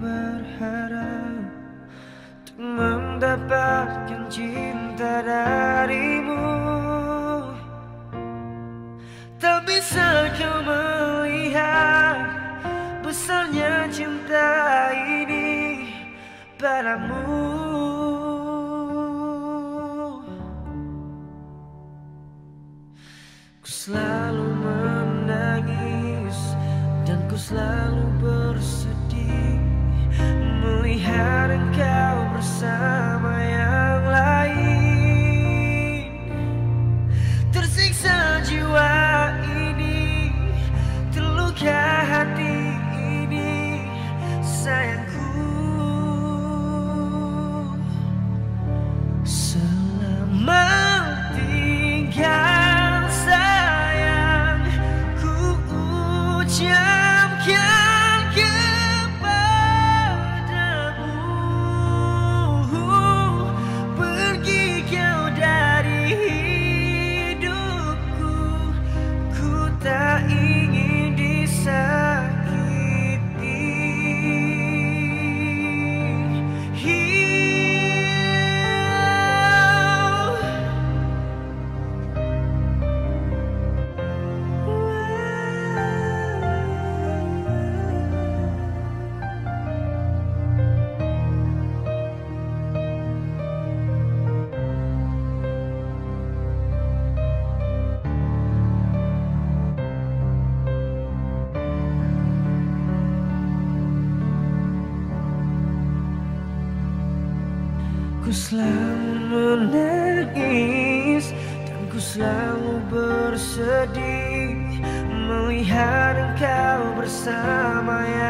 berharap Untuk mendapatkan cinta darimu. Tak bisa kau melihat Besarnya cinta ini Padamu. Ku selalu menangis Dan ku selalu bersama sound Ku selalu menangis dan ku selalu bersedih melihat engkau bersamanya.